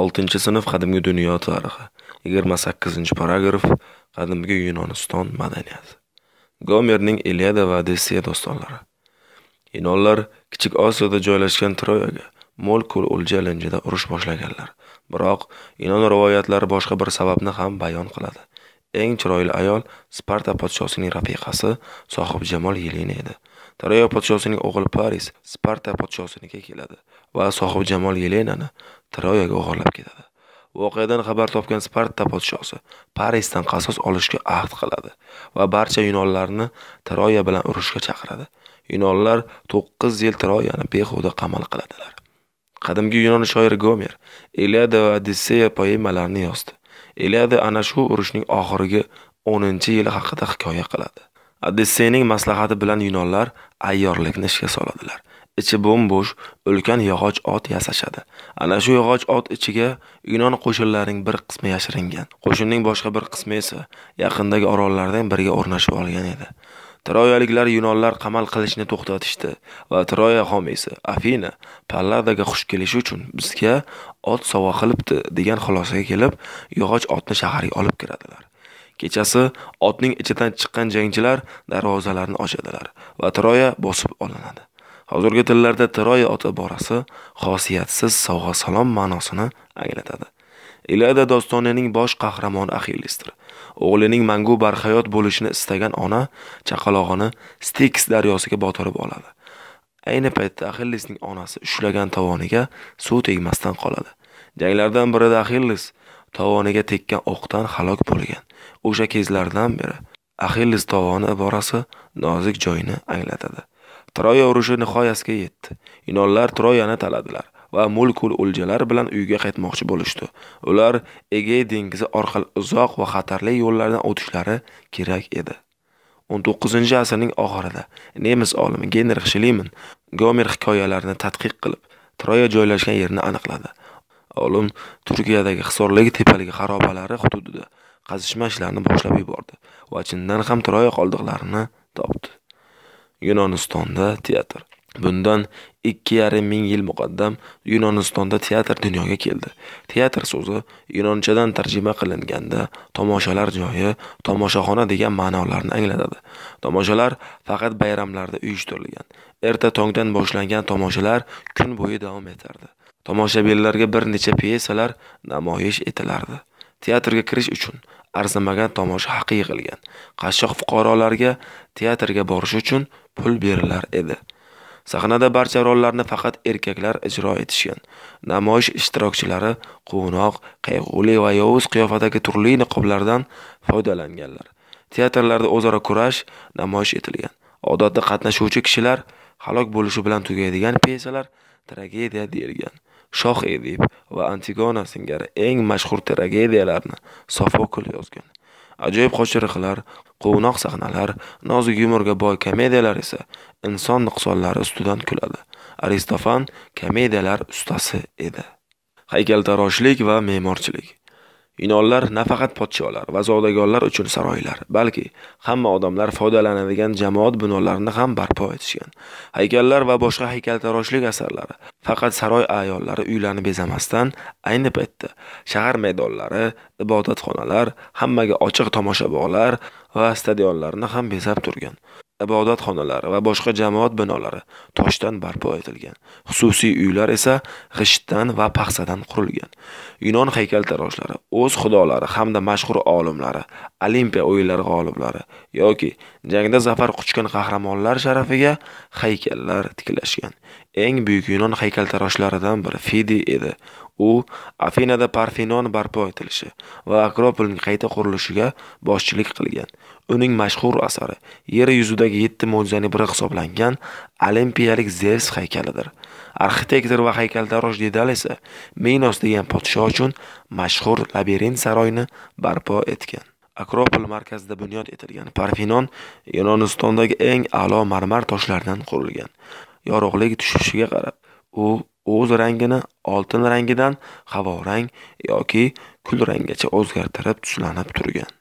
6 sinf qadimgi dunyo tarixi 28 paragraf qadimgi Yunoniston madaniyati Gomerning Iliada va Odisseya dostonlari Yunonlar Kichik Osiyoda joylashgan Troyaga mo'l ko'l o'lja ilinjida urush boshlaganlar. Biroq Yunon rivoyatlari boshqa bir sababni ham bayon qiladi. Eng chiroyli ayol Sparta podshosining rafiqasi sohibjamol Yelena edi. Troya podshosining o'g'li Paris Sparta podshosiniga keladi va sohibjamol Yelenani Troyaga o'g'irlab ketadi. Voqeadan xabar topgan Sparta podshosi Parisdan qasos olishga ahd qiladi va barcha yunonlarni Troya bilan urushga chaqiradi. Yunonlar 9 yil Troyani behuda qamal qiladilar. Qadimgi Yunon shoiri Gomer Iliada va Odisseya poemalarini yozdi. Iliada ana shu urushning oxirgi 10-yili haqida hikoya qiladi. Odisseyning maslahati bilan Yunonlar ayyorlikni ishga soladilar. Ichi bo'mbo'sh ulkan yog'och ot yasashadi. Ana shu yog'och ot ichiga Yunon qo'shinlarining bir qismi yashiringan. Qo'shinning boshqa bir qismi esa yaqindagi orollardan biriga o'rnashib olgan edi. Troyaliklar Yunonlar qamal qilishni to'xtatishdi va Troya homiysi Afina Palladaga xush kelishi uchun bizga ot sovg'a qilibdi degan xulosaga kelib, yog'och otni shaharga olib kiradilar. Kechasi otning ichidan chiqqan jangchilar darvozalarni ochadilar va Troya bosib olinadi. Hozirgi tillarda Troya oti borasi xosiyatsiz sovg'a-salom ma'nosini anglatadi. Iliada dostonining bosh qahramoni Axillisdir. O'g'lining mangu barhayot bo'lishini istagan ona chaqalog'ini Styx daryosiga botirib oladi. Ayni paytda Axillisning onasi ushlagan tovoniga suv tegmasdan qoladi. Janglardan birida Axillis tovoniga tekkan o'qdan halok bo'lgan. O'sha kezlardan beri Axillis tovoni iborasi nozik joyini anglatadi. Troya urushi nihoyasiga yetdi. Yunonlar Troyani taladilar. va mulkul o'ljalar bilan uyga qaytmoqchi bo'lishdi. Ular Egey dengizi orqali uzoq va xatarli yo'llardan o'tishlari kerak edi. 19-asrning oxirida nemis olimi Genrix Schliemann Gomer hikoyalarini tadqiq qilib, Troya joylashgan yerni aniqladi. Olim Turkiyadagi Hisorlik tepaligi xarobalari hududida qazishma ishlarini boshlab yubordi va chindan ham Troya qoldiqlarini topdi. Yunonistonda teatr Bundan 2,5 ming yil muqaddam Yunonistonda teatr dunyoga keldi. Teatr so'zi yunonchadan tarjima qilinganda tomoshalar joyi, tomoshaxona degan ma'nolarni anglatadi. Tomoshalar faqat bayramlarda uyushtirilgan. Erta tongdan boshlangan tomoshalar kun bo'yi davom etardi. Tomoshabinlarga bir necha pyesalar namoyish etilardi. Teatrga kirish uchun arzimagan tomosha haqi yig'ilgan. Qashshoq fuqarolarga teatrga borish uchun pul berilar edi. Sahnada barcha rollarni faqat erkaklar ijro etishgan. Namoyish ishtirokchilari quvnoq, qayg'uli va yovuz qiyofadagi turli niqoblardan foydalanganlar. Teatrlarda o'zaro kurash namoyish etilgan. Odatda qatnashuvchi kishilar halok bo'lishi bilan tugaydigan pyesalar tragediya deyilgan. Shoh Edip va Antigona singari eng mashhur tragediyalarni Sofokl yozgan. Ajoyib qochiriqlar quvnoq sahnalar, nozik yumorga boy komediyalar esa inson nuqsonlari ustidan kuladi. Aristofan komediyalar ustasi edi. Haykaltaroshlik va me'morchilik Yunonlar nafaqat podsholar va zodagonlar uchun saroylar, balki hamma odamlar foydalanadigan jamoat binolarini ham barpo etishgan. Haykallar va boshqa haykaltaroshlik asarlari faqat saroy ayollari uylarni bezamasdan, ayni paytda shahar maydonlari, ibodatxonalar, hammaga ochiq tomoshabinlar va stadionlarni ham bezab turgan. Ibodatxonalari va boshqa jamoat binolari toshdan barpo etilgan. Xususiy uylar esa g'ishtdan va paxsadan qurilgan. Yunon haykaltaroshlari o'z xudolari hamda mashhur olimlari, Olimpiya o'yinlari g'oliblari yoki jangda zafar quchgan qahramonlar sharafiga haykallar tiklashgan. Eng buyuk Yunon haykaltaroshlaridan biri Fidi edi. U Afinada Parfinon barpo etilishi va Akropolning qayta qurilishiga boshchilik qilgan. Uning mashhur asari yer yuzidagi 7 mo'jizaning biri hisoblangan olimpiyalik Zevs haykalidir. Arxitektor va haykaltarosh Dedal esa Minos degan podsho uchun mashhur labirint saroyini barpo etgan. Akropol markazida bunyod etilgan Parfinon Yunonistondagi eng a'lo marmar toshlardan qurilgan. Yorug'lik tushishiga qarab, u o'z rangini oltin rangidan havorang yoki kul ranggacha o'zgartirib tuslanib turgan.